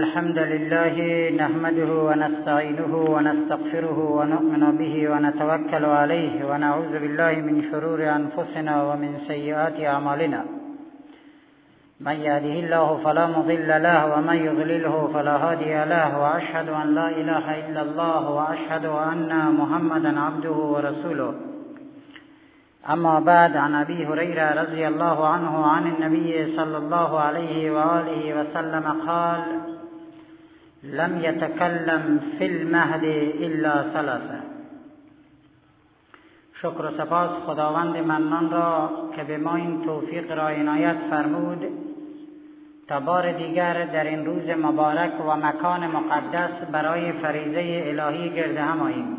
الحمد لله نحمده ونستعينه ونستغفره ونؤمن به ونتوكل عليه ونعوذ بالله من شرور أنفسنا ومن سيئات أعمالنا. من يهده الله فلا مضل له ومن يضلله فلا هادي له وأشهد أن لا إله إلا الله وأشهد أن محمدا عبده ورسوله. أما بعد عن أبي هريرة رضي الله عنه عن النبي صلى الله عليه وآله وسلم قال لم يتكلم في المهد الا ثلاثه شکر و سپاس خداوند منان را که به ما این توفیق را عنایت فرمود تا بار دیگر در این روز مبارک و مکان مقدس برای فریضه الهی گرد هم آییم.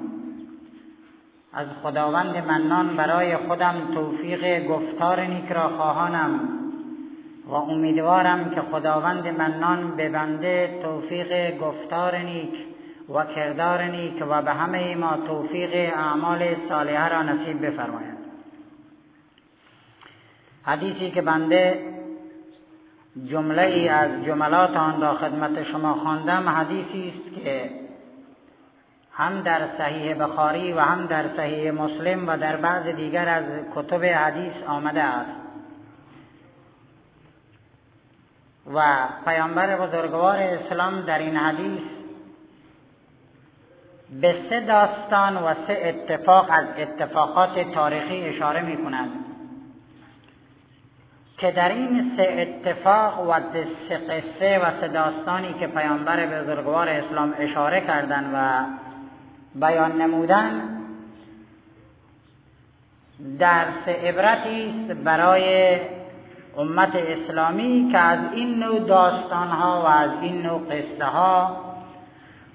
از خداوند منان برای خودم توفیق گفتار نیک را خواهانم. و امیدوارم که خداوند منان به بنده توفیق گفتار نیک و کردار نیک و به همه ما توفیق اعمال صالحه را نصیب بفرماید. حدیثی که بنده جمله ای از جملات آن را خدمت شما خواندم حدیثی است که هم در صحیح بخاری و هم در صحیح مسلم و در بعض دیگر از کتب حدیث آمده است. و پیامبر بزرگوار اسلام در این حدیث به سه داستان و سه اتفاق از اتفاقات تاریخی اشاره می کند که در این سه اتفاق و سه قصه و سه داستانی که پیامبر بزرگوار اسلام اشاره کردند و بیان نمودن درس عبرتی است برای امت اسلامی که از این نوع داستان ها و از این نوع قصه ها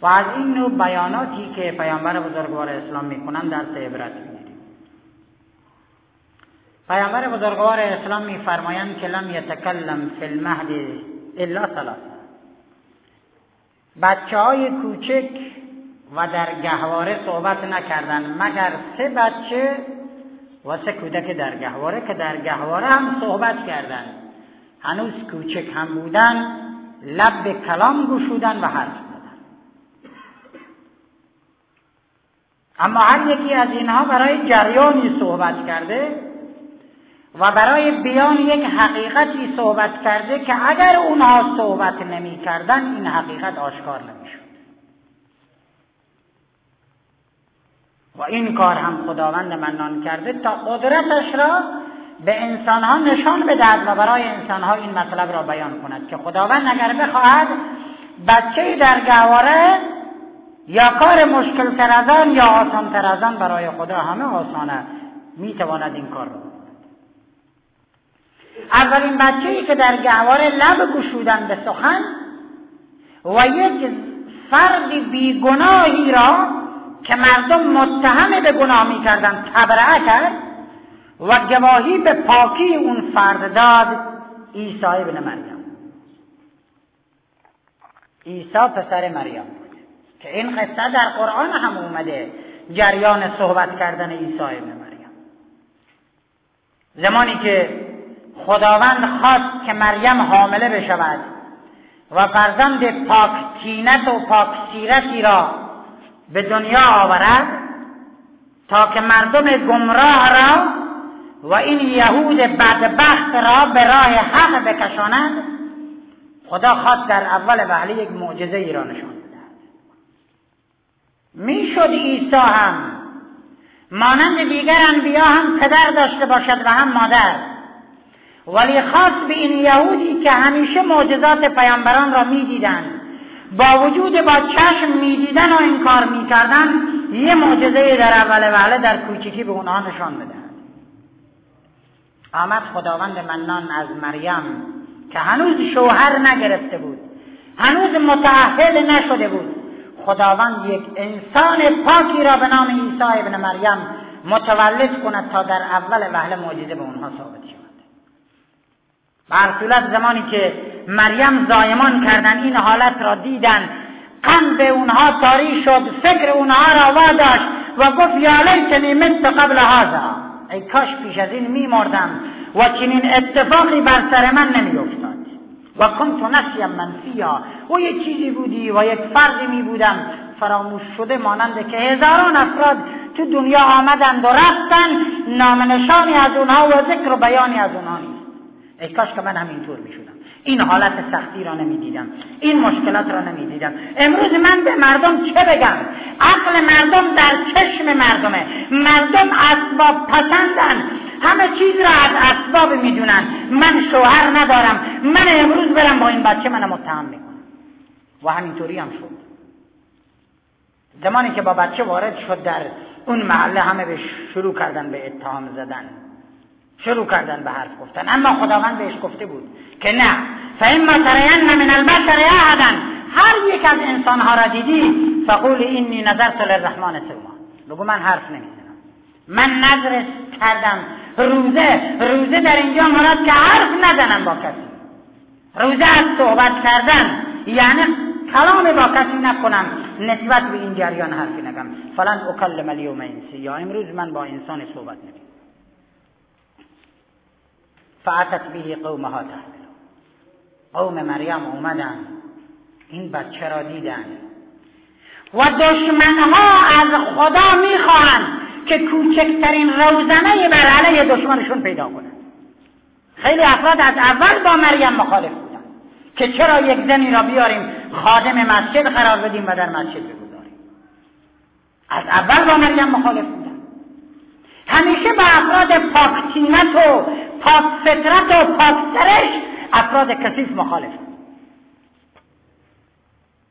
و از این نوع بیاناتی که پیامبر بزرگوار اسلام می‌کنند در عبرت می‌گیریم. پیامبر بزرگوار اسلام میفرمایند که لم یتکلم فی المهد الا ثلاثه. بچه های کوچک و در گهواره صحبت نکردند مگر سه بچه و سه کودک در گهواره که در گهواره هم صحبت کردند هنوز کوچک هم بودن لب به کلام گشودن و حرف زدن. اما هر یکی از اینها برای جریانی صحبت کرده و برای بیان یک حقیقتی صحبت کرده که اگر اونها صحبت نمی کردن این حقیقت آشکار نمی شود و این کار هم خداوند منان کرده تا قدرتش را به انسانها نشان بدهد و برای انسانها این مطلب را بیان کند که خداوند اگر بخواهد بچه در گواره یا کار مشکل تر از یا آسان تر از برای خدا همه آسانه می‌تواند این کار را اولین بچه ای که در گهواره لب گشودن به سخن و یک فرد بیگناهی را که مردم متهم به گناه می‌کردن تبرعه کرد و گواهی به پاکی اون فرد داد عیسی ابن مریم. عیسی پسر مریم بود که این قصه در قرآن هم اومده جریان صحبت کردن عیسی ابن مریم. زمانی که خداوند خواست که مریم حامله بشود و فرزند پاک تینت و پاک سیرتی را به دنیا آورد تا که مردم گمراه را و این یهود بدبخت را به راه حق بکشاند. خدا خواست در اول وحلی یک معجزه ای را نشان بدهد می‌شد عیسی هم مانند دیگر انبیا هم پدر داشته باشد و هم مادر. ولی خاص به این یهودی که همیشه معجزات پیامبران را می‌دیدند. با وجود با چشم می‌دیدن و این کار می‌کردن یه معجزه در اول وحله در کوچکی به اونها نشان بدهد آمد خداوند منان از مریم که هنوز شوهر نگرفته بود هنوز متعهد نشده بود. خداوند یک انسان پاکی را به نام عیسی ابن مریم متولد کند تا در اول وحله معجزه به اونها ثابت شد بر صورت زمانی که مریم زایمان کردن این حالت را دیدن قلب اونها تاری شد فکر اونها را واداشت و گفت یا لیتنی مت قبل هذا. ای کاش پیش از این میمردم و چنین اتفاقی بر سر من نمیافتاد. و کنت نسیم منفیا و یک چیزی بودی و یک فردی می بودم. فراموش شده مانند که هزاران افراد تو دنیا آمدند و رفتن نامنشانی از اونها و ذکر و بیانی از اونها ای کاش که من همینطور می‌شدم. این حالت سختی را نمی‌دیدم. این مشکلات را نمی‌دیدم. امروز من به مردم چه بگم؟ عقل مردم در چشم مردمه. مردم اسباب پسندن. همه چیز را از اسباب می‌دونن. من شوهر ندارم. من امروز برم با این بچه من متهم می‌کنم. و همینطوری هم شد. زمانی که با بچه وارد شد در اون محله همه به شروع کردن به اتهام زدن. شروع کردن به حرف گفتن. اما خداوند بهش گفته بود که نه. فاما ترین من البشر احدا هر یک از انسان ها را دیدی؟ فقول اینی نظرت للرحمن سوما. بگو من حرف نمی‌زنم. من نظر کردم. روزه روزه در اینجا مراد که حرف نزنم با کسی. روزه از صحبت کردن. یعنی کلام با کسی نکنم. نسبت به این جریان حرفی نگم. فلان اکلم اليوم انسی یا امروز من با انسان صحبت نمیم فعتت به قومها تحمل قوم مریم اومدن این بچه را دیدن. و دشمنها از خدا می‌خواهند که کوچکترین روزنه بر علیه دشمنشون پیدا کنند. خیلی افراد از اول با مریم مخالف بودن که چرا یک زنی را بیاریم خادم مسجد قرار بدیم و در مسجد بگذاریم. از اول با مریم مخالف بودن. همیشه با افراد پاکتینت و پاک فطرت و پاک سرش افراد کثیف مخالف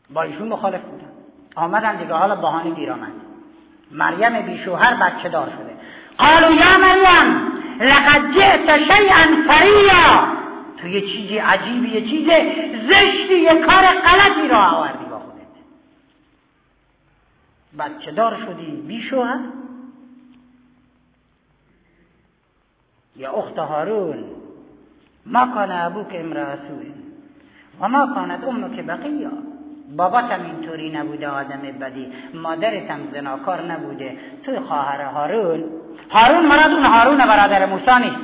با ایشون مخالف بودن. آمدن دیگه حالا بهانه گیر آمد مریم بیشوهر بچه دار شده. قالو یا مریم لقد جئت شیئا فریا. تو یه چیزی عجیبی یه چیز زشتی یه کار غلطی را آوردی با خودت. بچه دار شدی بیشوهر. یا اخت هارون ما کان ابوک امرأ و ما کانت امک بقیا. بابات هم اینطوری نبوده آدم بدی. مادرت هم زناکار نبوده. تو خواهر هارون هارون مراد اون هارون برادر موسی نیست.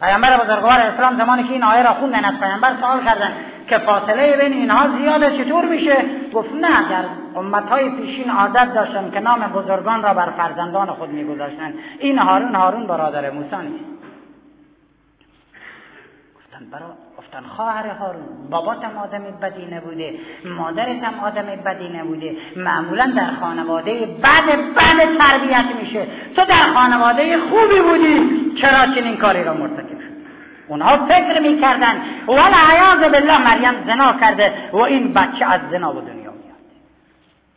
پیامبر بزرگوار اسلام زمانی که این آیه را خوندن از پیامبر سوال کردن که فاصله بین اینها زیاده چطور میشه؟ گفت نه در امتهای پیشین عادت داشتن که نام بزرگان را بر فرزندان خود میگذاشتن. این هارون هارون برادر موسی نیست. گفتن برا گفتن خواهر هارون بابات آدم بدی نبوده مادرت هم آدم بدی نبوده. معمولا در خانواده بد بد تربیت میشه. تو در خانواده خوبی بودی چرا چنین کاری را مرتکب شد اونها فکر می‌کردن ولا عیاذ بالله مریم زنا کرده و این بچه از زنا به دنیا میاد.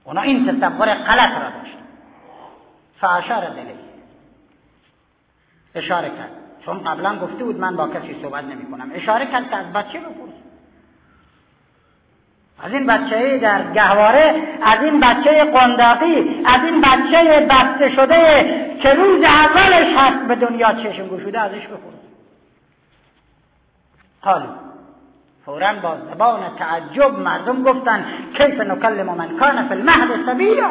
اونا این تصور غلط را داشت فاشار دلی اشاره کرد. چون قبلا گفته بود من با کسی صحبت نمی کنم اشاره کرد که از بچه بپرس. از این بچه در گهواره از این بچه قنداقی از این بچه بسته شده که روز اولش هست به دنیا چشم گشوده ازش بپرس. حالا فورا با زبان تعجب مردم گفتن کیف نکلم من کان فی المهد سبیلا؟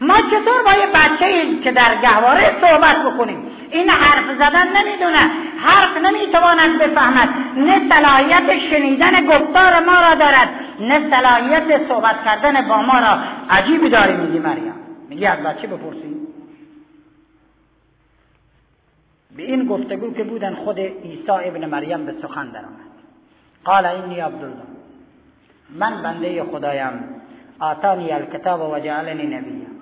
ما چطور با یه بچه که در گهواره صحبت بکنیم؟ این حرف زدن نمی‌دونه. حرف نمی‌تواند بفهمد. نه صلاحیت شنیدن گفتار ما را دارد نه صلاحیت صحبت کردن با ما را. عجیبی داری میگی مریم. میگی از بچه بپرسی. به این گفتگو که بودن خود عیسی ابن مریم به سخن درآمد. قال اینی عبدالله من بنده خدایم آتانی الکتاب و جعلنی نبی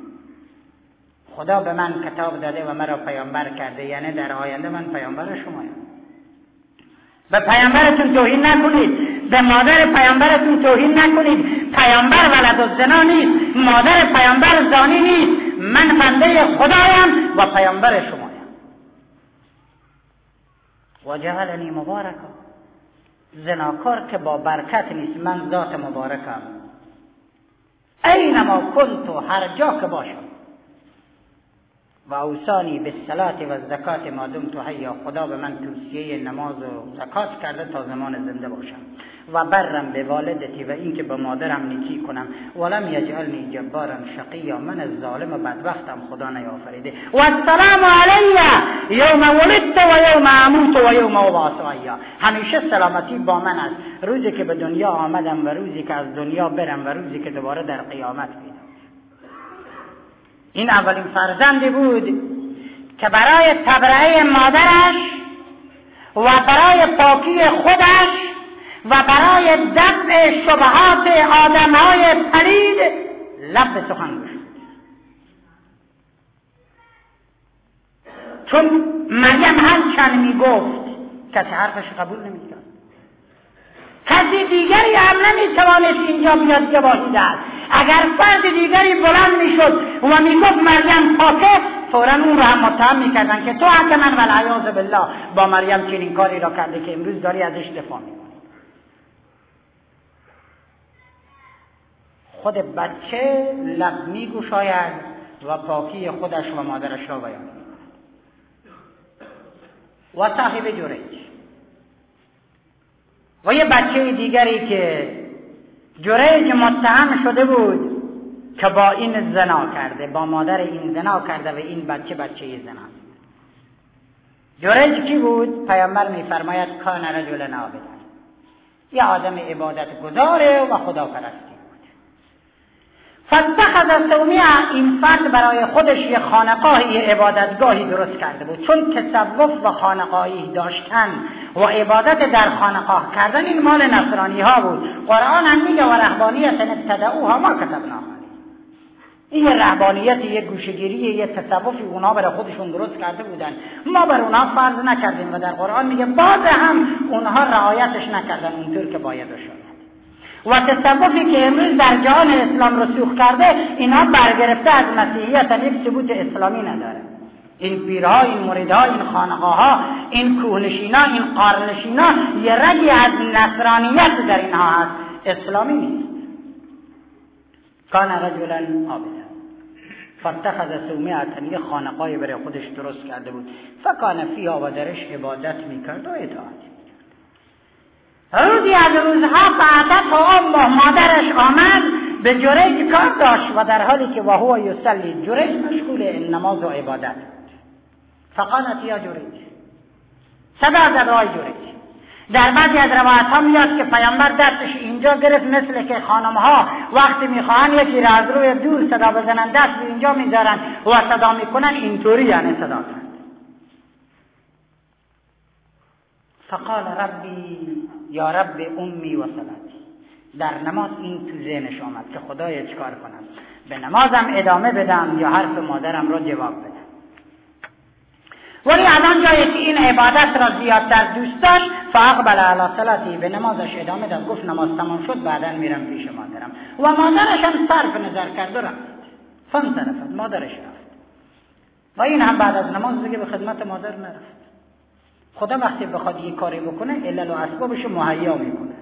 خدا به من کتاب داده و مرا پیامبر کرده یعنی در آینده من پیامبر شمایم. به پیامبرتون توهین نکنید به مادر پیامبرتون توهین نکنید. پیامبر ولد و زنا نیست مادر پیامبر زانی نیست. من بنده خدایم و پیامبر شمایم. و جعلنی مبارکا. زناکار که با برکت نیست من ذات مبارکم. اینما کنت هر جا که باشم. و اوسانی به صلات و زکات ما تو حیا. خدا به من توصیه نماز و زکات کرده تا زمان زنده باشم. و برم به والدتی و اینکه به مادرم نیکی کنم. ولم یجعلنی جبارا شقیا. من ظالم و بدبختم. خدا نیافریده. و السلام علی یوم ولدت و یوم اموت و یوم ابعث همیشه سلامتی با من است. روزی که به دنیا آمدم و روزی که از دنیا برم و روزی که دوباره در قیامت بیدم این اولین فرزندی بود که برای تبرئه مادرش و برای پاکی خودش و برای دفع شبهات آدمهای پلید لب به سخن گشود چون مریم هرچند می‌گفت کسی حرفش قبول نمی‌کرد. کسی دیگری هم نمی‌توانست اینجا بیاد دهد اگر فرد دیگری بلند می‌شد و می‌گفت مریم پاکه فورا اون رو هم متهم می‌کردن که تو من والعیاذ بالله با مریم چنین کاری را کرده که امروز داری ازش دفاع می‌کنی. خود بچه لب میگوشاید و پاکی خودش و مادرش را بیان و صاحب جوریج و یه بچه دیگری که جریج متهم شده بود که با این زنا کرده با مادر این زنا کرده و این بچه بچه زنا. جریج کی بود؟ پیامبر میفرماید کان رجل نابد یه آدم عبادت گذاره و خدا پرستی بود فاتخذ سومیه این فرد برای خودش یه خانقاهی عبادتگاهی درست کرده بود. چون تصوف و خانقاهی داشتن و عبادت در خانقاه کردن این مال نصرانی ها بود. قرآن هم میگه و رهبانیت ابتدعوها ما کتبنا این یه رهبانیت یه گوشگیری یه تصوفی اونا برای خودشون درست کرده بودن. ما بر اونا فرض نکردیم و در قرآن میگه باز هم اونها رعایتش نکردن اونطور که باید شد. و تصوفی که امروز در جهان اسلام رسوخ کرده اینا برگرفته از مسیحیت یک ثبوت اسلامی نداره. این پیرها این مریدها این خانقاه ها این کوهنشینا این قارنشینا یه رگی از نصرانیت در اینها هست. اسلامی نیست. کان رجلا عابدا فاتخذ سومیعتا یه خانقای برای خودش درست کرده بود. فکان فیها و درش عبادت می‌کرد و اطاعت روزی از روزها فعدت و مادرش آمد به جریج کار داشت و در حالی که وهو یسلی جریج مشغول نماز و عبادت فقالت یا جریج صدا زد آی جریج در بعضی از روایت ها میاد که پیامبر دستش اینجا گرفت مثل که خانم ها وقتی می‌خواهن یکی را از روی دور صدا بزنن دست به اینجا می‌ذارن و صدا می‌کنن اینطوری یعنی صدا کرد فقال ربی یا رب امی و صلاتی. در نماز این تو ذهنش آمد که خدای چکار کنم؟ به نمازم ادامه بدم یا حرف مادرم را جواب بدم؟ ولی از آنجایی که این عبادت را زیادتر دوست داشت فاقبل علی صلاتی به نمازش ادامه داد. گفت نماز تمام شد بعدا میرم پیش مادرم. و مادرش هم صرف نظر کرد و رفت. مادرش رفت. و این هم بعد از نماز دیگه به خدمت مادر نرفت. خدا وقتی بخواد یه کاری بکنه علل و اسبابش مهیا می‌کنه.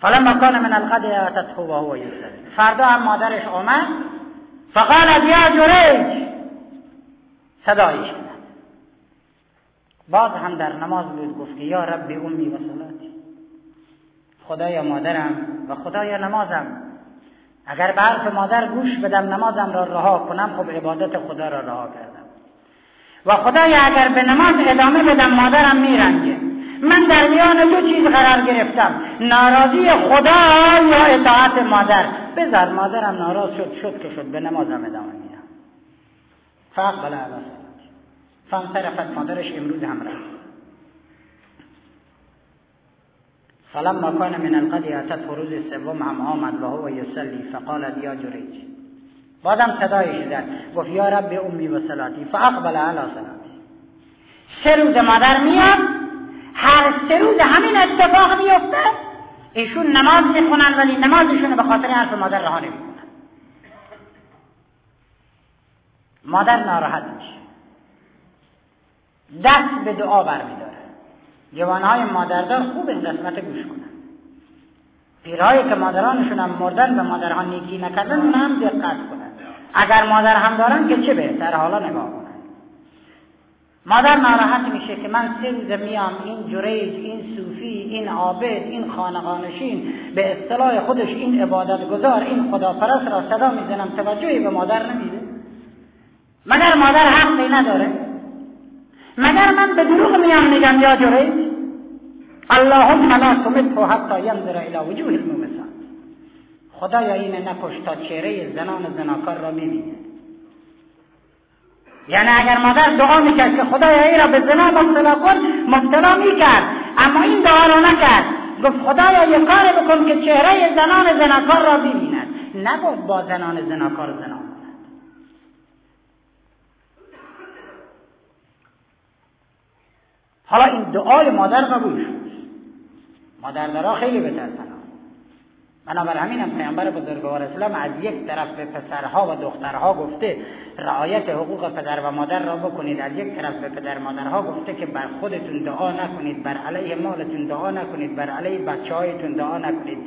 فلما کان من الغد اتته و هو فردا هم مادرش آمد فقالت یا جریج صدایش کرد باز هم در نماز بود گفت که یا رب امی و صلاتی. خدایا مادرم و خدایا نمازم. اگر به حرف مادر گوش بدم نمازم را رها کنم خب عبادت خدا را رها کردم. و خدایا اگر به نماز ادامه بدم مادرم میرنجه من در میان دو چیز قرار گرفتم ناراضی خدا یا اطاعت مادر. بذار مادرم ناراض شد شد که شد به نمازم ادامه میدم. فاقبل علی فانصرفت مادرش امروز هم رفت. فلما کان من القد اتت روز سوم هم آمد و هو یصلی فقالت یا جریج. بازم صدایش زد گفت یا رب امی و صلاتی فاقبل علی صلاتی سه روز مادر میاد هر سه روز همین اتفاق میفته. ایشون نماز می‌خونن ولی نمازشون به خاطر حرف مادر رها نمی‌کنن. مادر ناراحت میشه. دست به دعا برمیداره. جوانهای مادردار خوب این قسمت گوش کنن. پیرهایی که مادرانشون هم مردن به مادرها نیکی نکردن اون هم دقت کنن. اگر مادر هم دارن که چه بهتر؟ حالا نگاه کنن. مادر ناراحت میشه که من سه روز میام این جریج این صوفی این عابد این خانقانشین به اصطلاح خودش این عبادت گذار این خداپرست را صدا می‌زنم توجهی به مادر نمیده. مگر مادر حقی نداره؟ مگر من به دروغ میام میگم یا جریج؟ اللهم لا تمته حتی ینظر الى وجوه المومسان خدایا این نکش تا چهره زنان زناکار را می‌بینه. یعنی اگر مادر دعا می‌کرد که خدایا این را به زنا مبتلا کن مبتلا می‌کرد. اما این دعا را نکرد. گفت خدایا یه کار بکن که چهره زنان زناکار را ببیند. نگفت با زنان زناکار زنا حالا این دعای مادر قبول شد. مادر درا خیلی بترسن. بنابر همین هم پیامبر بزرگوار اسلام از یک طرف به پسرها و دخترها گفته رعایت حقوق پدر و مادر را بکنید. از یک طرف به پدر مادرها گفته که بر خودتون دعا نکنید بر علیه مالتون دعا نکنید بر علیه بچه هایتون دعا نکنید.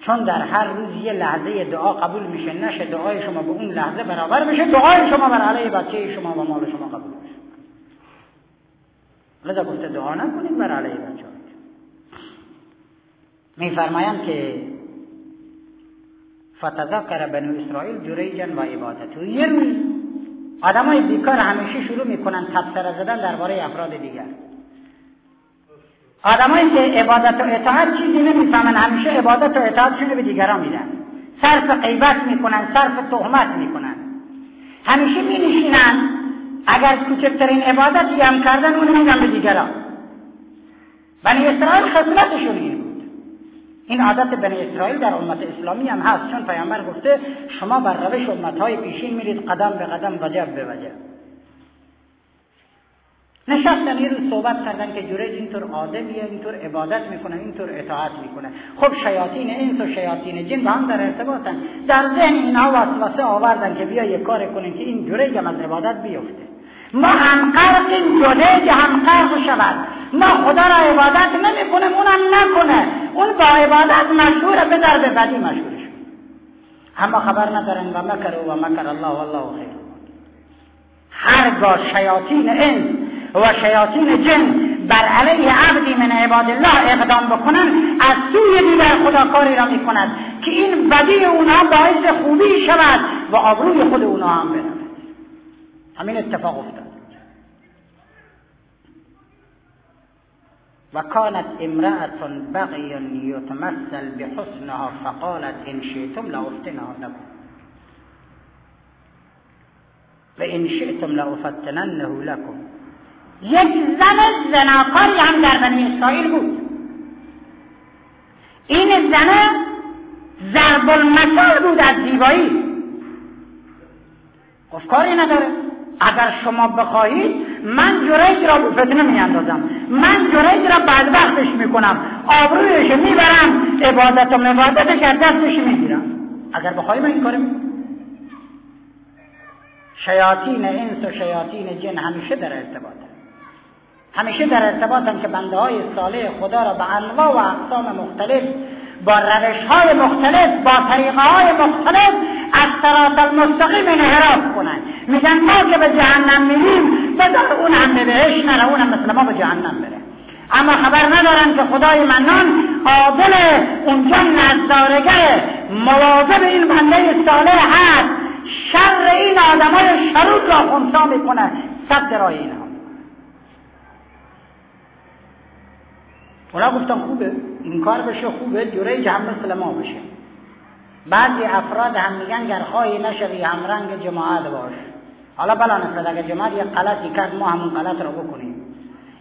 چون در هر روز یه لحظه دعا قبول میشه نشه دعای شما به اون لحظه برابر بشه دعای شما بر علیه بچه شما و مال شما قبول میشه. لذا گفته دعا نکنید بر علیه بچه میفرمایند که فتذکر بنو اسرائیل جریجن و عبادت یه روز های بیکار همیشه شروع می‌کنن تبصره زدن درباره افراد دیگر. آدمایی که عبادت و اطاعت چیزی نمی‌فهمن همیشه عبادت و اطاعتشون به دیگران میدن. صرف غیبت می‌کنن صرف تهمت می‌کنن. همیشه می نشینن اگر کوچکترین عبادتی هم کردن اون میدن به دیگران. بنی اسرائیل خصلتشون این این عادت بنی اسرائیل در امت اسلامی هم هست. چون پیامبر گفته شما بر روش امتهای پیشین میرید قدم به قدم وجب به وجب. نشستن یه روز صحبت کردن که جوریج اینطور آدمیه اینطور عبادت می‌کنه اینطور اطاعت می‌کنه. خب شیاطین انس و شیاطین جن با هم در ارتباطن. در ذهن اینها وسوسه آوردن که بیا یه کار کنیم که این جوریج هم از عبادت بیفته. ما هم قرقیم جوریج هم قرق شود. ما خدا را عبادت نمی‌کنیم اونم نکنه. اون با عبادت مشهوره به در به بدی مشهور شد. اما خبر ندارن و مکر و مکر الله والله خیر. هرگاه شیاطین انس و شیاطین جن بر علیه عبدی من عباد الله اقدام بکنن از سوی دیگر خدا کاری را می‌کند که این بدی اونها باعث خوبی شود و آبروی خود اونها هم برود همین اتفاق افتاد. و کانت امرأة بغی یتمثل بحسنها فقالت ان شئتم لافتنها لكم و ان شئتم لافتننه لكم. یک زن زناکاری هم در بنی اسرائیل بود. این زن ضرب المثال بود از زیبایی. گفت کاری نداره. اگر شما بخواهید من جریج را به فتنه میاندازم. من جریج را بدبختش می‌کنم. آبرویش می‌برم. عبادت و مبادتش از دستش می‌گیرم. اگر بخواهی من این کار شیاطین انس و شیاطین جن همیشه در ارتباط همیشه در ارتباطن که بنده های صالح خدا را به انواع و اقسام مختلف با روش های مختلف با طریقه های مختلف از سرات المستقیم انحراف کنن. میگن ما که به جهنم میریم بذار اون هم به بهش نره اون هم مثل ما به جهنم بره. اما خبر ندارن که خدای منان عادل اونجا نظارگر مواظب این بنده صالح هست. شر این آدمای شرود را خونسا می‌کنه صد راه اینها اونا گفتن خوبه این کار بشه خوبه جوره هم مثل ما بشه. بعضی افراد هم میگن گر خواهی نشوی همرنگ جماعت باش. حالا بلا نفرد اگر جماعت یه غلطی کرد ما همون غلط رو بکنیم.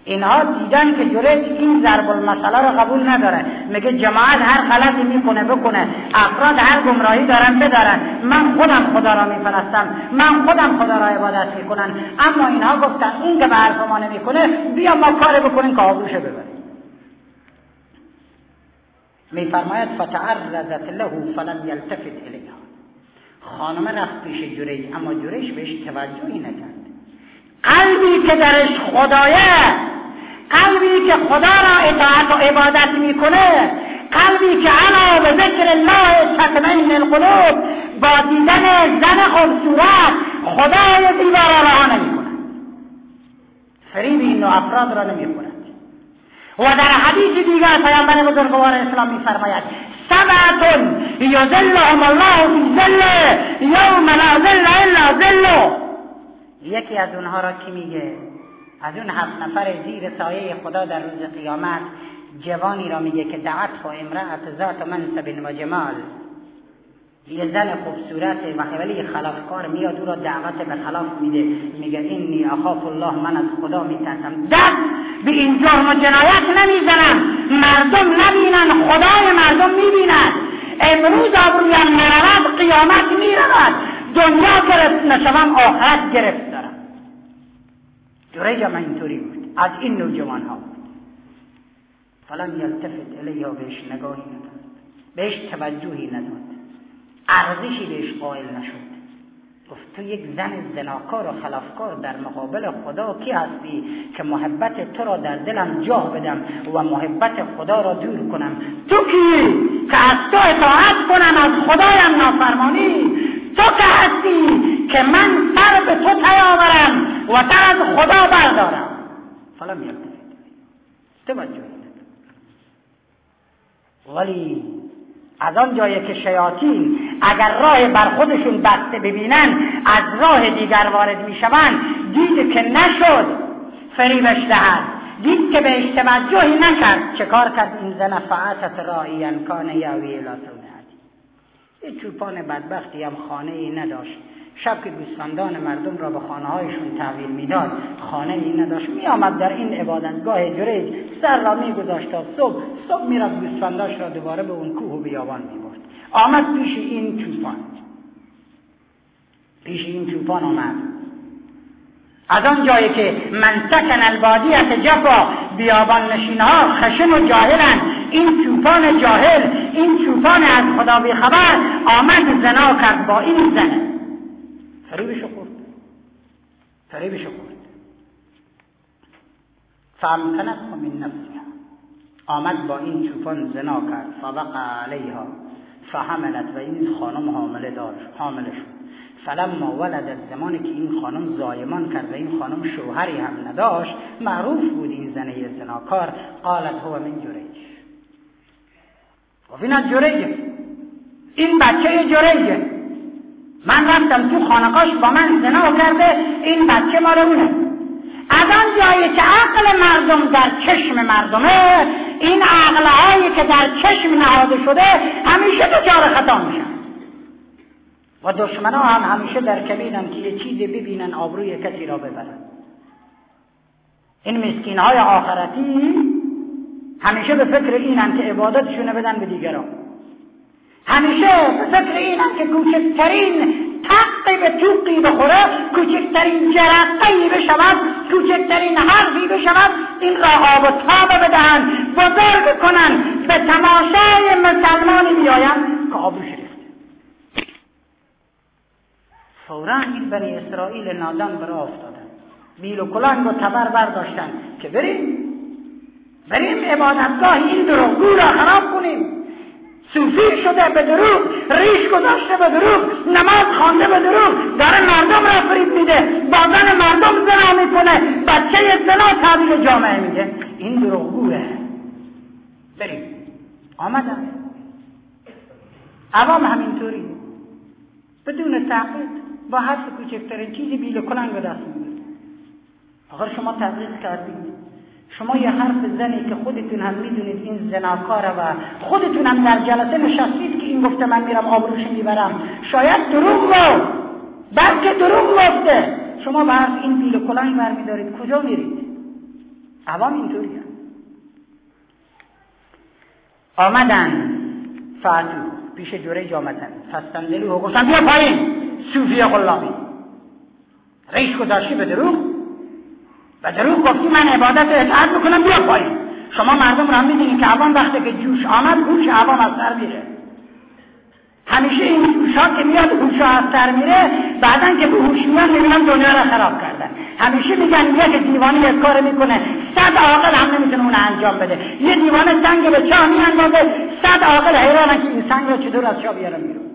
اینها دیدن که جوریج این ضرب المثله رو قبول نداره. میگه جماعت هر غلطی می‌کنه بکنه. افراد هر گمراهی دارن بدارن. من خودم خدا را میپرستم. من خودم خدا را عبادت می‌کنن اما اینها گفتن این که به حرف ما نمی‌کنه بیا ما کار بکنیم که آبروشه ببریم. میفرماید فتعرضت له فلم یلتفت الیها خانم رفت پیش جریج اما جریج بهش توجهی نکرد. قلبی که درش خدایه. قلبی که خدا را اطاعت و عبادت می‌کنه. قلبی که علا به ذکر الله تطمئن القلوب با دیدن زن خوبصورت خدای را نمی‌کنه فریب این افراد را نمی‌خورد. و در حدیث دیگر پیامبر بزرگوار اسلام میفرماید سبعتون یذلهم الله فی ظل یوم لا ظل الا ظل یکی از اونها را کی میگه؟ از اون هفت نفر زیر سایه خدا در روز قیامت جوانی را میگه که دعت و امرأت ذات منصب و جمال یه زن خوبصورت و ولی خلافکار میاد او را دعوت به خلاف میده. میگه اینی اخاف الله من از خدا میترسم. دست به این جرم و جنایت نمی‌زنم. مردم نبینن. خدای مردم می‌بیند. امروز آبرویم نرود. قیامت می‌رود. دنیا گرفت. نشوم آخرت گرفت دارم. جریج من اینطوری بود. از این نوجوان ها بود. فلم یلتفت الیها بهش نگاهی نداد. بهش توجهی نداد. ارزشی بهش قائل نشد. گفت تو یک زن زناکار و خلافکار در مقابل خدا کی هستی که محبت تو را در دلم جاه بدم و محبت خدا را دور کنم؟ تو کی؟ که از تو اطاعت کنم از خدایم نافرمانی؟ تو که هستی که من سر به تو تیاورم و سر از خدا بردارم؟ فلم یلتفت توجه ولی از آن جایی که شیاطین اگر راه بر خودشون بسته ببینن از راه دیگر وارد می‌شوند. دید که نشد فریبش دهد. دید که بهش توجهی نکرد. چه کار کرد؟ این زن فعتت رایی کان یاوی الاسونه یه چوپان بدبختی هم خانه ای نداشت. شب که گوسفندان مردم را به خانه هایشون تحویل می‌داد خانه ای نداشت. می آمد در این عبادتگاه جریج. سر را می گذاشت تا صبح. صبح می‌رفت گوسفنداش را دوباره به اون کوه و بیابان می برد آمد پیش این چوپان پیش این چوپان آمد. از آن جایی که من سکن البادیت جفا بیابان نشین ها خشن و جاهلن این چوپان جاهل این چوپان از خدا بیخبر آمد زنا کرد با این زنه فریبشو خورد. فریبشو خورد. فامکنت من نفسها. آمد با این چوپان زنا کرد. فوقع علیها. فحملت و این خانم حامله داشت حامله شد. فلما ولد زمانی که این خانم زایمان کرد و این خانم شوهری هم نداشت معروف بود این زنه زناکار. قالت هو من جریج. گفت این از جریجه. این بچه جریجه. من رفتم تو خانقاش با من زنا کرده این بچه مال اونه. از آن جایی که عقل مردم در چشم مردمه این عقلهایی که در چشم نهاده شده همیشه دچار خطا میشن. و دشمنا هم همیشه در کمینن که یه چیزی ببینن آبروی کسی را ببرن. این مسکین های آخرتی همیشه به فکر اینن که عبادتشونه بدن به دیگران. همیشه به فکر اینن که کوچکترین تقی توقی بخوره کوچکترین جرقی بشود کوچکترین حرفی بشود. این را آب و تاب بدهند بزرگ کنن به تماشای مسلمانی بیایند که آبروش فورا این بنی اسرائیل نادان برا افتادن بیل و کلنگ و تبر برداشتن که بریم بریم عبادتگاه این دروغگو را خراب کنیم. صوفی شده به دروغ ریش گذاشته به دروغ نماز خوانده به دروغ داره مردم را فریب میده بازن مردم زنا می‌کنه بچه زنا تحویل جامعه میده این دروغگوه بریم. آمدن عوام همینطوری. بدون تحقیق با حرف کوچکترین چیزی بیل کلنگ به دست می‌گیره آخر شما تحقیق کردید. شما یه حرف زنی که خودتون هم می‌دونید این زناکاره و خودتون هم در جلسه نشستید که این گفته من میرم آبروش می‌برم. شاید دروغ گفت. بلکه دروغ گفته. شما حرف این بیل کلنگ برمیدارید. کجا میرید؟ عوام اینطوری آمدن. فعتو پیش جوره آمدن. فستندلو گفتن بیا پایین. صوفی غلامی. ریش گذاشتی به دروغ؟ و دروغ گفتی من عبادت اطاعت می‌کنم بیا پایین. شما مردم را می‌دونید که عوام وقتی که جوش آمد هوش عوام از سر میره. همیشه این ها که میاد هوش از سر میره. بعدا که به هوش میاد می‌بینن دنیا را خراب کردن همیشه میگن یک دیوانه یک کار می‌کنه. صد عاقل هم نمی‌تونه اون انجام بده. یه دیوانه سنگ به چاه میاندازه صد عاقل حیرانه که این سنگ را چطور از چاه بیاره بیرون.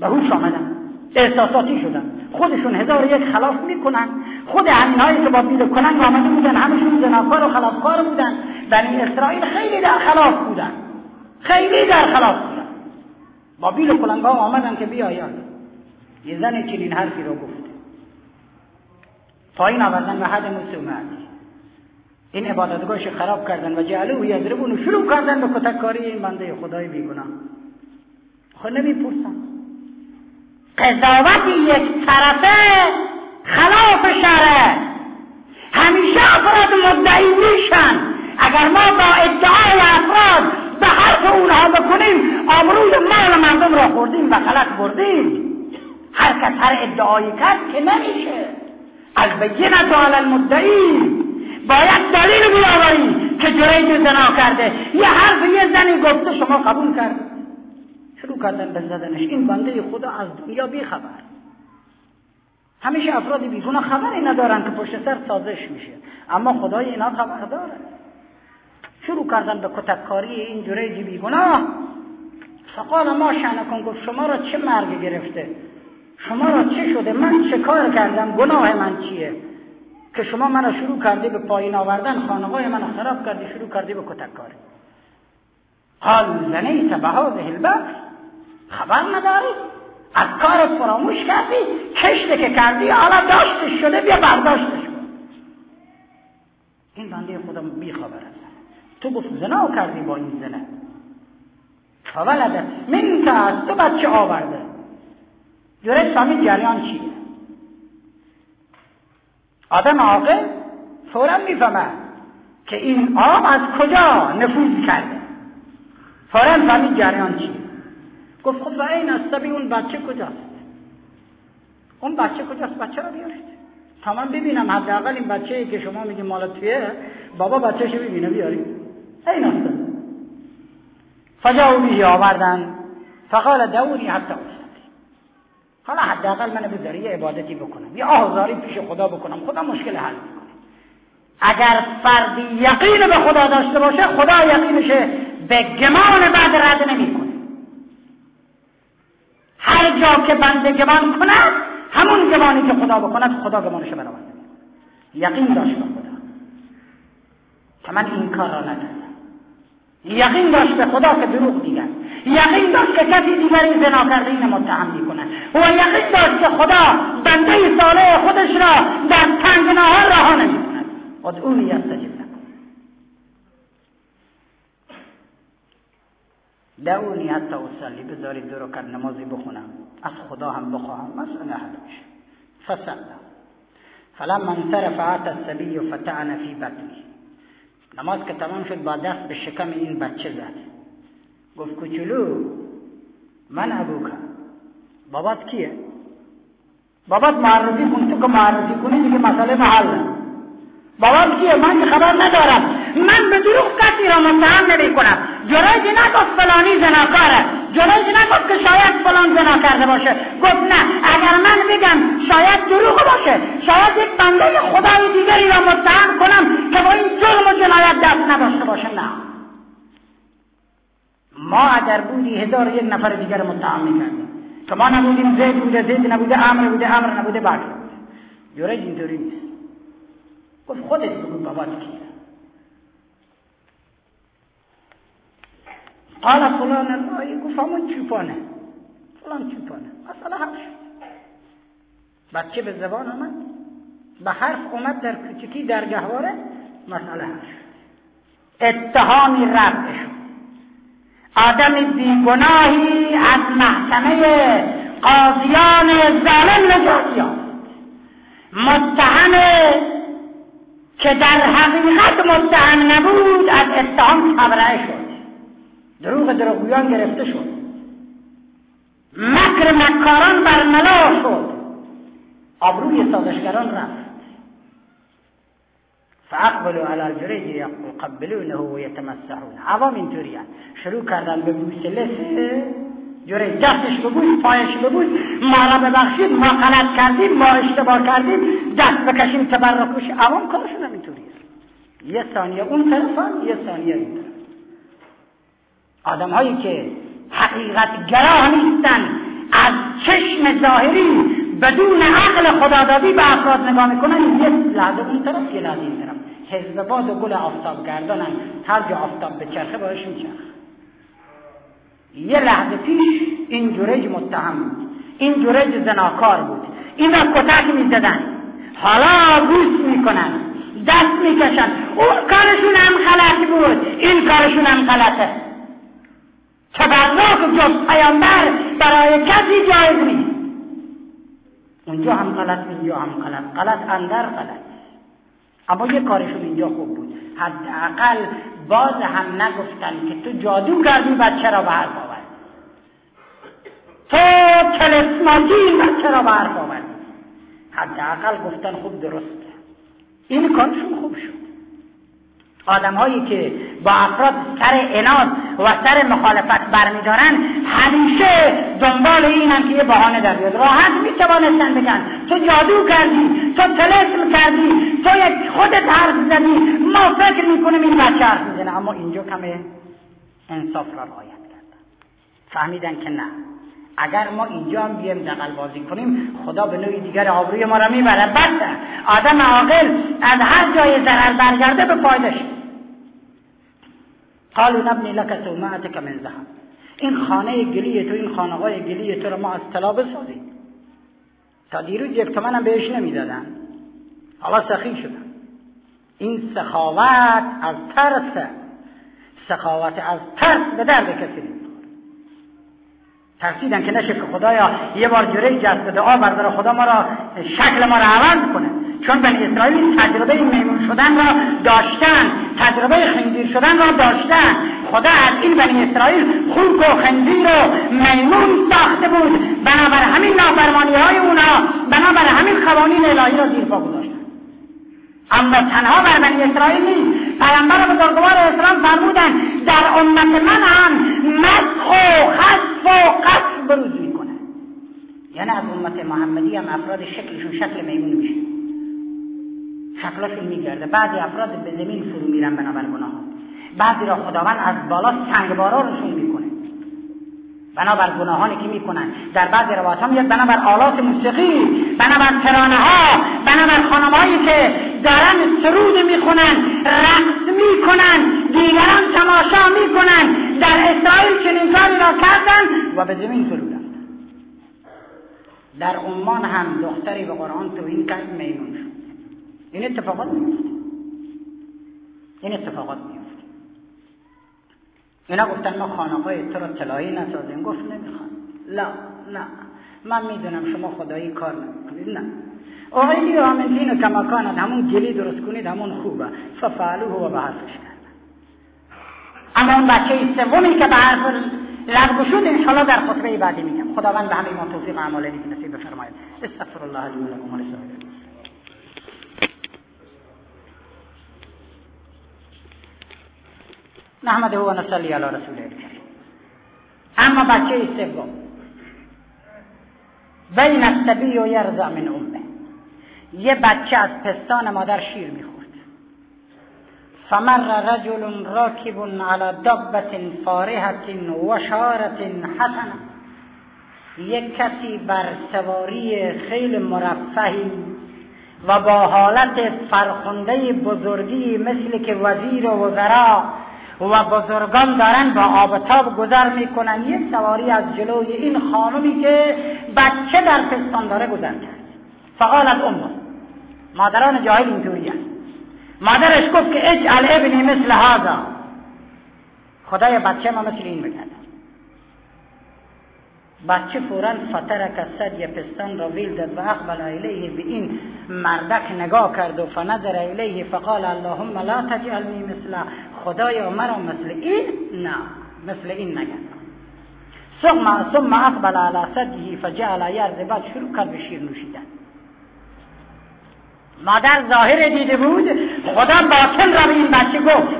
به هوش آمدن احساساتی شدن. خودشون هزار یک خلاف می‌کنن. خود همینهایی که با بیل کنن آمده بودن همشون زناکار و خلافکار بودن. بنی اسرائیل خیلی در خلاف بودن. خیلی در خلاف بودن. با بیل و کلنگا آمدن که بیاین یه زن چنین حرفی رو گفت پایین آوردن به حد این عبادتگاهش خراب کردن و جعله و و شروع کردن به کتککاری این بنده خدای بیگناه. خود نمی‌پرسن. قضاوت یک طرفه خلاف شرع. همیشه افراد مدعی میشن. اگر ما با ادعای افراد به حرف اونها بکنیم آبروی مال مردم را خوردیم و غلط بردیم. هر کس هر ادعایی کرد که نمیشه. البینت علی المدعی باید دلیل بیاوری که جریج زنا کرده. یه حرف یه زنی گفته شما قبول کرد شروع کردن به زدنش این بنده خدا از دنیا بی خبر همیشه افراد بیگونه خبری ندارن که پشت سر سازش میشه. اما خدای اینا خبر داره شروع کردن به کتککاری این جوریجی بیگناه. فقال ما شنکن گفت شما را چه مرگ گرفته؟ شما را چه شده؟ من چه کار کردم؟ گناه من چیه؟ که شما منو شروع کردی به پایین آوردن خانقای منو خراب کردی شروع کردی به کتککاری. حال زنیت به هذه البخش خبر نداری؟ از کارت فراموش کردی؟ کشته که کردی حالا داشتش شده بیا برداشتش کن. این بنده خدا بی خبر است تو گفت زنا کردی با این زنه. فولدت من از تو بچه آورده. جوره سامی جریان چیه؟ آدم عاقل فورا می‌فهمه که این آب از کجا نفوذ کرده. فورا فهمید جریان چیه. گفت خب و این است اون بچه کجاست؟ اون بچه کجاست؟ بچه رو بیارید. تا من ببینم. حداقل این بچه که شما میگی مال تویه بابا بچهشو ببینه بیارید. این است فجاو بیه آوردن. فقال دوري حتی اصلی حالا حداقل من به یه عبادتی بکنم. یه آهزاری پیش خدا بکنم. خدا مشکل حل می‌کنه. اگر فردی یقین به خدا داشته باشه خدا یقینشه به گمان بعد رد نمی‌کنه. هر جا که بنده گمان کند همون گمانی که خدا بکند خدا گمانش برآورده یقین داشت به خدا. که من این کار را نکردم یقین داشت به خدا که دروغ میگن یقین داشت که کسی دیگری زنا کرده این متهم و یقین داشت که خدا بنده ساله خودش را در تنگ نهار رها نمی‌کند. ادعونی استجب دعونی حتی اصلی بذارید دو رکعت نمازی بخونم. از خدا هم بخواهم. مسئله حل میشه. فسلم فلما انصرف عات السبی فتعن فی بطنی. نماز که تمام شد با دست به شکم این بچه زد. گفت کوچولو من ابوکا بابات کیه؟ بابات معرفی کن. تو که معرفی کنی دیگه مسئله محل بابات کیه؟ من که خبر ندارم. من به دروغ کسی را متهم نمی کنم جرایدی نگفت فلانی زناکاره. جرایدی نگفت که شاید فلان زنا کرده باشه. گفت نه اگر من بگم شاید دروغ باشه شاید یک بنده خدای دیگری را متهم کنم که با این جرم و جنایت دست نداشته باشه. نه. ما اگر بودی هزار یک نفر دیگر متهم می‌کردیم. که ما نبودیم زید بوده زید نبوده امر بوده امر نبوده بکر بوده جرید اینطوری نیست. گفت خودت بگو بابات کیه قال فلان الرایی گفت همون چوپانه. فلان چوپانه. مثلا حرف بچه به زبان آمد. به حرف اومد در کوچکی در گهواره مسئله حرف اتهامی رفع شد. آدم بیگناهی از محکمه قاضیان ظالم نجات یافت. متهم که در حقیقت متهم نبود از اتهام تبرئه شد. دروغ دروغگویان گرفته شد. مکر مکاران برملا شد. آبروی سازشگران رفت. فاقبلوا على الجريج يقبلونه ويتمسحون عوام اینطوری شروع کردن به بوسه جوری دستش ببوس پایش ببوس ما را ببخشید ما غلط کردیم ما اشتباه کردیم. دست بکشیم تبرکش عوام کارشون هم اینطوری یه ثانیه اون طرفان یه ثانیه این طرف. آدم هایی که حقیقت گراه نیستن از چشم ظاهری بدون عقل خدادادی به افراد نگاه می‌کنن یه لحظه اون طرف یه لحظه این طرف. حزب باد و گل آفتاب گردانن. هر جا آفتاب به چرخه باش میچرخ یه لحظه پیش این جورج متهم بود. این جورج زناکار بود. این را کتک می‌زدن. حالا گوش می‌کنن. دست می‌کشن. اون کارشون هم غلط بود. این کارشون هم غلطه. تبرک جز پیامبر برای کسی جایز نیست اونجا هم غلط اینجا هم غلط غلط اندر غلط. اما یه کارشون اینجا خوب بود. حداقل باز هم نگفتن که تو جادو کردی بچه را به حرف آورد تو تلسماتی بچه را به حرف آورد حداقل گفتن خوب درسته این کارشون خوب شد. آدم هایی که با افراد سر اناد و سر مخالفت برمیدارن همیشه دنبال اینن که یه بهانه در بیاد. راحت می‌توانستن بگن. تو جادو کردی تو تلسم کردی تو یک خودت حرف زدی. ما فکر می‌کنیم این بچه حرف می‌زنه. اما اینجا کم انصاف را رعایت کردن فهمیدن که نه. اگر ما اینجا هم بیایم دقل بازی کنیم خدا به نوعی دیگر آبروی ما را می‌بره بس آدم عاقل از هر جای ضرر برگرده به فایدش قالوا نبنی لك صومعتك من ذهب. این خانه گلی تو این خانقای گلی تو رو ما از طلا بسازیم. تا دیروز یک تومن هم بهش نمی‌دادن. حالا سخی شدن این سخاوت از ترس سخاوت از ترس به درد کسی ترسیدن که نشه که خدایا یه بار جوره جذب دعا بردار خدا ما را شکل ما را عوض کنه. چون بنی اسرائیل تجربه میمون شدن را داشتن تجربه خنزیر شدن را داشتن. خدا از این بنی اسرائیل خوک و خنزیر و میمون ساخته بود. بنابر همین نافرمانی های اونا بنابر همین قوانین الهی را زیر پا گذاشتن. اما تنها بر بنی اسرائیل نیست. پیامبر بزرگوار اسلام فرمودن در امت من هم مسخ و خصف و قصف بروز می‌کنه یعنی از امت محمدی هم افراد شکلشون شکل میمون میشه. شکلشون میگرده. بعضی افراد به زمین فرو میرن بنابر گناه بعضی را خداوند از بالا سنگبارانشون می‌کنه. بنابر گناهانی که می‌کنن. در بعضی روایت ها میاد بنابر آلات موسیقی بنابر ترانه ها بنابر خانمهایی که دارن سرود می‌خونن رقص می‌کنن دیگران تماشا می‌کنن در اسرائیل چنین کاری را کردن و به زمین فرودن در عمان هم دختری به قرآن توهین کرد میمون شد. این اتفاقات میفته این اتفاقات میفته اینا گفتن ما خانقای تو رو طلایی نسازیم. گفت نمی‌خوان لا نه. من می‌دونم شما خدایی کار نمی‌کنید. نه. اویلی و همین دین کما کانت همون گلی درست کنید همون خوبه. ففعلوه و به حرفش کرد. اما اون بچه سومی که به حرف لغو شد انشاءالله در خطبه بعدی میگم. خداوند به همه ما توفیق اعمال نیک نصیب بفرماید. استغفر الله لی و لکم نحمده و نصلی علی رسول الکریم اما بچه سوم. بین السبی و یرزع من امه. یه بچه از پستان مادر شیر می‌خورد فمر رجل راکب على دبت فارهت و شارت حسنه یک کسی بر سواری خیل مرفهی و با حالت فرخنده بزرگی مثل که وزیر و وزرا و بزرگان دارن با آبتاب گذر می‌کنن یک سواری از جلوی این خانمی که بچه در پستان داره گذر کرد. فقالت امه مادران جاهل اینطوری مادرش گفت که اجعل ابنی مثل هذا. خدای بچه ما مثل این بگرد بچه فورا فترک صد پستان را ویل داد و اقبل الیه به این مردک نگاه کرد و فنظر الیه فقال اللهم لا تجعلنی مثل خدایا مرا مثل این؟ نه مثل این نگرد ثم ثم اقبل على صده فجعل یرد بعد شروع کرد به شیر نوشیدن. مادر ظاهر دیده بود خدا باطن را به این بچه گفت.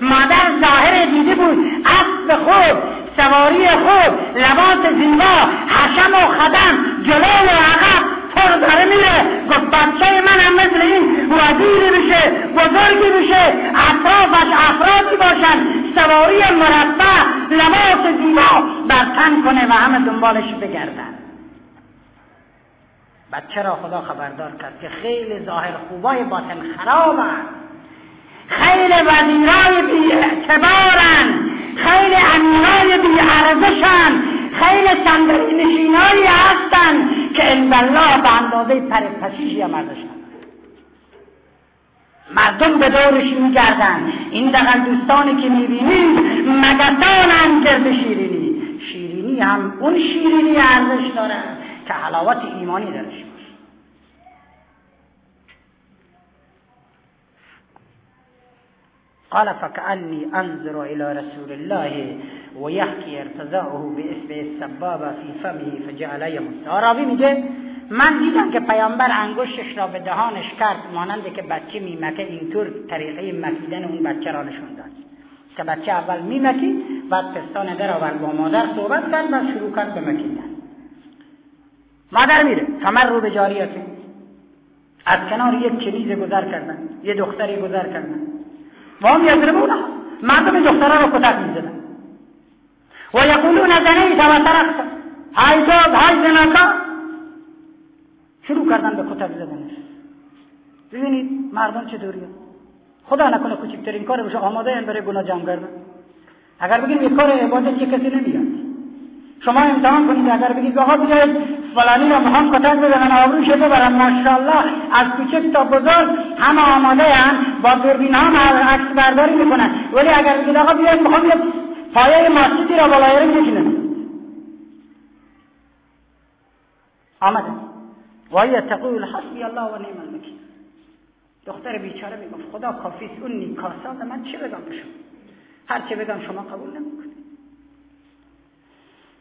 مادر ظاهر دیده بود اسب خوب سواری خوب لباس زیبا حشم و خدم جلو و عقب پر داره میره. گفت بچه من هم مثل این وزیری بشه بزرگی بشه اطرافش افرادی باشن. سواری مربع لباس زیبا. بر تن کنه و همه دنبالش بگردن. بچه را خدا خبردار کرد که خیلی ظاهر خوبای باطن خرابن. خیلی وزیرای بی اعتبارن خیلی امیرای بی ارزشن خیلی صندلی نشینایی هستن که الله به اندازه پرپشیشی هم ارزشن. مردم به دورش میگردن. این دقل دوستانی که می‌بینید مگسانن گرد شیرینی. شیرینی هم اون شیرینی ارزش داره که حلاوت ایمانی درش باشه. قال فكأني انظر الى رسول الله ويحكي ارتزاعه باسم السبابه في فمه فجعل يمس راوی میگه من دیدم که پیامبر انگشتش را به دهانش کرد مانند که بچه میمکه اینطور طریقه مکیدن اون بچه را نشون داد. که بچه اول میمکی بعد پستان در آورد با مادر صحبت کرد و شروع کرد به مکیدن. مادر میره. فمر رو به جاریتی از کنار یک کنیز گذر کردن. یه دختری گذر کردن. و هم یضربونها مردم دخترها رو کتک می‌زدن. و یقولون زنیت و ترخت های تو های زناکا. شروع کردن به کتک زدنش. ببینید مردم چطوری خدا نکنه کوچکترین کار بشه آماده این برای گناه جمع کردن. اگر بگیم یک کار عبادت چه کسی نمیاد. شما امتحان کنید اگر بگید آقا بیاید فلانی را می‌خوام کتک بزنن آبروش ببرن. ماشاءالله از کوچک تا بزرگ همه آماده هم با دوربین هم عکس برداری می‌کنن. ولی اگر بگید آقا بیاید می‌خوام یک پایه مسجدی را بالای رو می‌کنن آمده. وهي تقول حسبی الله و نعم الوکیل. دختر بیچاره می‌گفت خدا کافیست اون نیکاساد من چه بگم به شما هر چه بگم شما قبول نمی‌کنید.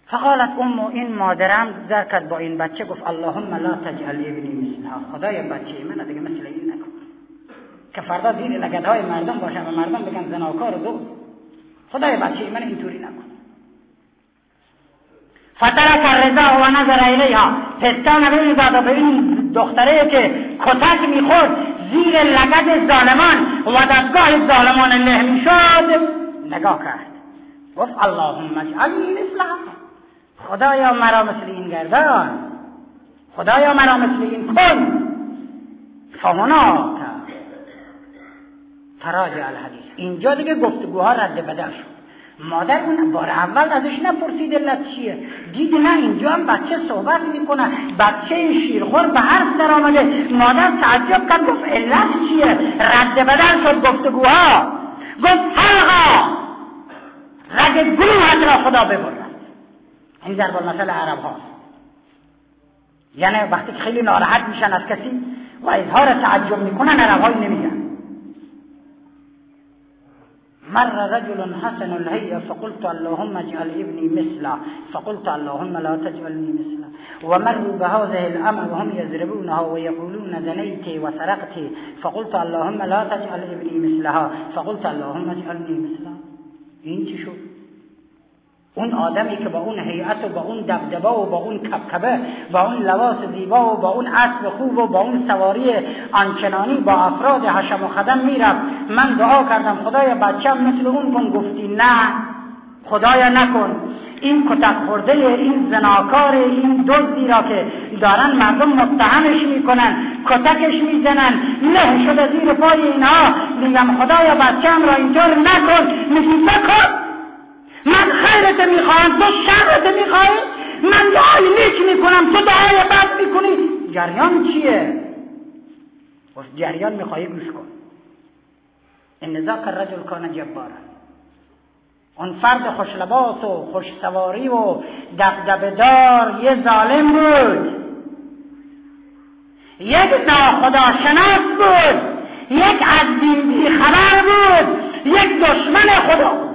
فقالت ام این مادرم در کرد با این بچه. گفت اللهم لا تجعل ابنی مثلها. خدای بچه من دیگه مثل این نکن. که فردا زیر لگدهای مردم باشن و مردم بگن زناکار دو. خدای بچه من اینطوری نکن. فترک رضا و نظر الیها. پستان رو به این دختره که کتک می‌خورد زیر لگد ظالمان و دستگاه ظالمان له می‌شد نگاه کرد. گفت اللهم اجعلنی مثلها. خدایا مرا مثل این گردان. خدایا مرا مثل این کن. فهنا تراجع الحدیث. اینجا دیگه گفتگوها رد بدل شد. مادر اون بار اول ازش نپرسید علت چیه. دید نه اینجا هم بچه صحبت می‌کنه. بچه شیرخور به حرف در آمده. مادر تعجب کرد گفت علت چیه؟ رد بدل شد گفتگوها. گفت حلقا رگ گروهت را خدا ببرد این ضرب المثل عرب هاست یعنی وقتی خیلی ناراحت میشن از کسی و اظهار تعجب میکنن عرب های نمیگن. مر رجل حسن الهيئة فقلت اللهم اجعل ابني مثله فقلت اللهم لا تجعلني مثله ومروا بهذه الأمة وهم يزربونها ويقولون زنيت وسرقت فقلت اللهم لا تجعل ابني مثلها. فقلت اللهم اجعلني مثلها این چی شد؟ اون آدمی که با اون هیئت و با اون دبدبه و با اون کبکبه با اون لباس زیبا و با اون اسب خوب و با اون سواری آنچنانی با افراد حشم و خدم می‌رفت. من دعا کردم خدایا بچم مثل اون کن. گفتی نه خدایا نکن. این کتک خورده این زناکار این دزدی را که دارن مردم متهمش می‌کنن کتکش می‌زنن. نه شده زیر پای اینها. میگم خدایا بچم را اینطور نکن. میگی نکن. من خیرت می‌خواهم تو شرت می‌خواهی من دعای نیک می‌کنم تو دعای بد می‌کنی؟ جریان چیه؟ بس جریان می‌خواهی گوش کن. ان ذاک الرجل کان جبارا. اون فرد خوشلباس و خوشسواری و دبدبدار یه ظالم بود. یک ناخداشناس بود. یک از دین خبر بود. یک دشمن خدا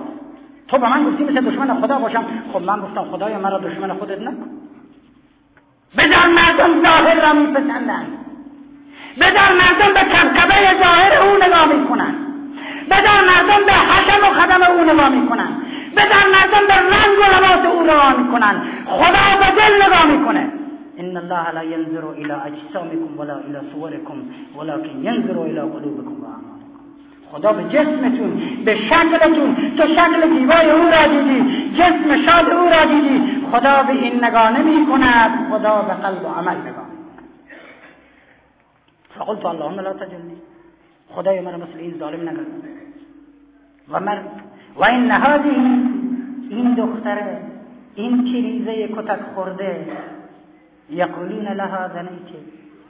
تو به من گفتی مثل دشمن خدا باشم. خب من گفتم خدای مرا دشمن خودت نکن بدار مردم ظاهر را میپسندن. بدار مردم به کبکبه ظاهر او نگاه می‌کنن. بدار مردم به حشم و خدم او نگاه می‌کنن. بدار مردم به رنگ و لباس او نگاه می‌کنن. خدا به دل نگاه می‌کنه. ان الله لا ينظر الى اجسامكم ولا الى صوركم ولكن ينظر الى قلوبكم و خدا به جسمتون به شکلتون تو شکل دیوای او را دیدی جسم شاد او را دیدی. خدا به این نگاه نمی کند خدا به قلب و عمل نگاه فقلت اللهم لا تجلنی خدای مرا مثل این ظالم نگرد و من و این نهادی این دختره این کلیزه کتک خورده. یقولون لها زنیتی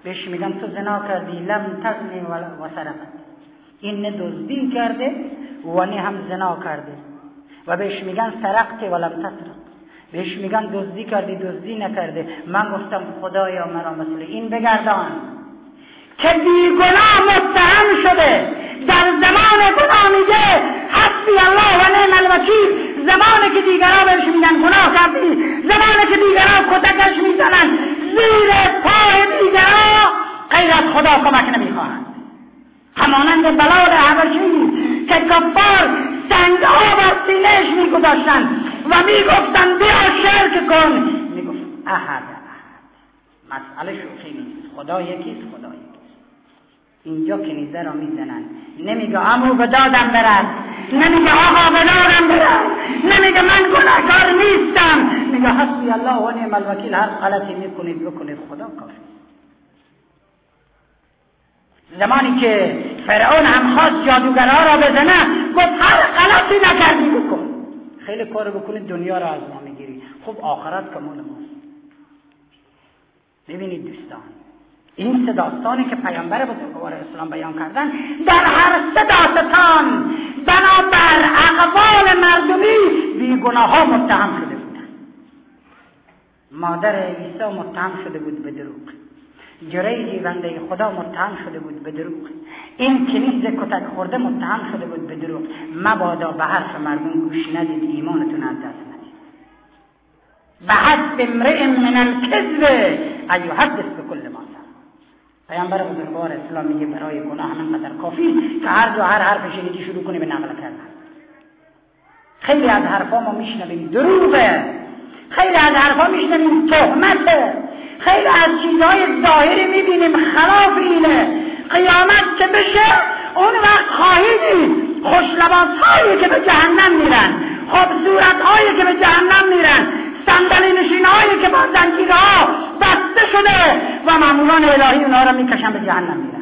بهش میگن تو زنا کردی لم تزنی و سرقت این نه دزدی کرده و نه هم زنا کرده. و بهش میگن سرقت ولم تسرق. بهش میگن دزدی کردی دزدی نکرده. من گفتم خدایا مرا مثل این بگردان. که بیگناه متهم شده. در زمان گناه میگه حسبی الله و نعم الوکیل. زمانی که دیگران بهش میگن گناه کردی زمانی که دیگران کتکش می‌زنن زیر پای دیگران غیر از خدا کمک نمی‌خواهند. همانند بلال حبشی که کفار سنگها بر سینهش میگذاشتن و می‌گفتن بیا شرک کن. می‌گفت احد احد. مسئله شوخی نیست. خدا یکیست خدا یکیست اینجا کنیزه را می‌زنن نمیگه امو به دادم برد نمیگه آقا به دادم برد نمیگه من گناهکار نیستم. میگه حسبی الله و نعم الوکیل. هر غلطی می‌کنید بکنید. خدا کافی زمانی که فرعون هم خواست جادوگرها را بزنه. گفت هر غلطی نکردی بکن. خیلی کار بکنید دنیا را از ما می‌گیری. خب آخرت کمال ماست. ببینید دوستان این سه داستانی که پیامبر بزرگوار اسلام بیان کردن در هر سه داستان بنابر اقوال مردمی بیگناه ها متهم شده بودن. مادر عیسی متهم شده بود به دروغ. جریجی بنده خدا متهم شده بود به دروغ. این کنیز کتک خورده متهم شده بود به دروغ. مبادا به حرف مردم گوش ندید ایمانتون از دست ندید. به حد امرئ من الکذب. حدث به کل ما پیامبر بزرگوار اسلام میگه برای گناه قدر کافی که هر جا هر حرف شنیدی شروع کنی به نقل کردن. خیلی از حرفا ما میشنویم دروغه. خیلی از حرفا میشنویم تهمته. خیلی از چیزهای ظاهری می‌بینیم خلاف اینه. قیامت که بشه اون وقت خواهی خوش هایی که به جهنم میرن خب صورت هایی که به جهنم میرن صندلی نشین هایی که با زنجیرها بسته شده و معمولان الهی اونها رو می‌کشن به جهنم میرن.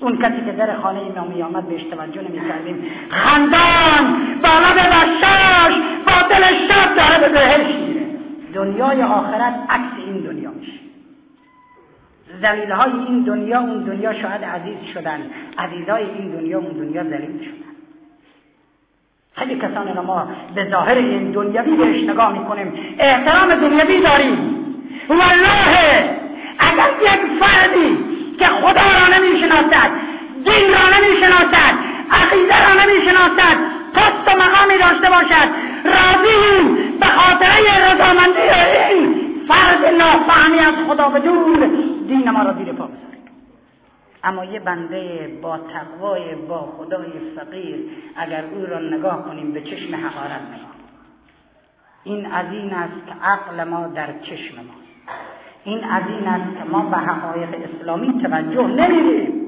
اون کسی که در خانه ما میآمد بهش توجه نمی کردیم خندان بالا به بشاش با دل شب داره به بهش دنیای آخرت عکس این دنیا میشه. زلیل های این دنیا اون دنیا شاید عزیز شدن. عزیزای این دنیا اون دنیا ذلیل شدن خیلی کسان ما به ظاهر این دنیوی بهش نگاه می‌کنیم. احترام دنیوی داریم. والله اگر یک فردی که خدا را نمی‌شناسد دین را نمی‌شناسد عقیده را نمی‌شناسد پست و مقامی داشته باشد راضی به خاطره رضامندی این فرد نافهمی از خدا به دور. دین ما را زیر پا اما یه بنده با تقوای با خدای فقیر اگر او را نگاه کنیم به چشم حقارت نگاه این از این است که عقل ما در چشم ما. این از این است که ما به حقایق اسلامی توجه نمیدیم.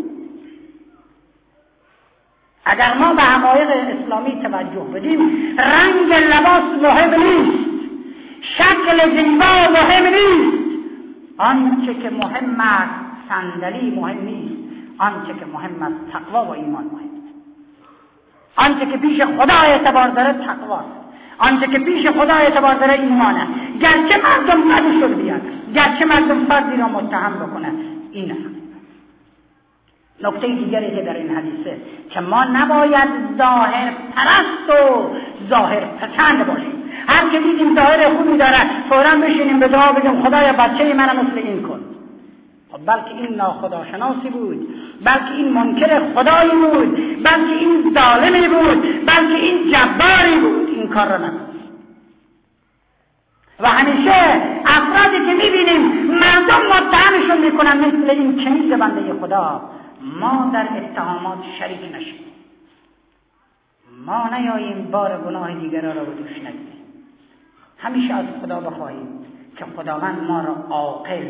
اگر ما به حقایق اسلامی توجه بدیم رنگ لباس مهم نیست. شکل زیبا مهم نیست. آنچه که مهم است صندلی مهم نیست. آنچه که مهم است تقوا و ایمان مهم آنچه که پیش خدا اعتبار داره تقواست آنچه که پیش خدا اعتبار داره ایمانه گرچه مردم شد بیاد گرچه مردم فردی را متهم بکنه این نکته دیگری که در این حدیثه که ما نباید ظاهر پرست و ظاهر پسند باشیم. هر که دیدیم ظاهر خوبی داره فورا بشینیم به دعا بگیم خدایا بچه من مثل این کن. خب بلکه این ناخداشناسی بود. بلکه این منکر خدایی بود. بلکه این ظالمی بود. بلکه این جباری بود. این کار را نکن. و همیشه افرادی که می‌بینیم مردم متهمشون می‌کنن مثل این کنیز بنده خدا. ما در اتهامات شریک نشیم. ما نیاییم بار گناه دیگران را به دوش نگیریم. همیشه از خدا بخواهیم که خداوند ما را عاقل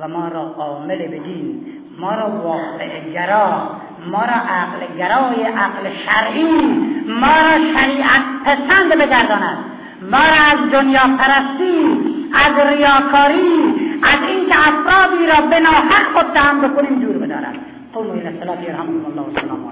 و ما را عامل بدین ما را واقع گرا ما را عقل گرای عقل شرعی ما را شریعت پسند بگرداند ما را از دنیا پرستی از ریاکاری از اینکه افرادی را به ناحق خود دهم بکنیم دور بدارد. قوموا الى الصلاه يرحمكم الله والسلام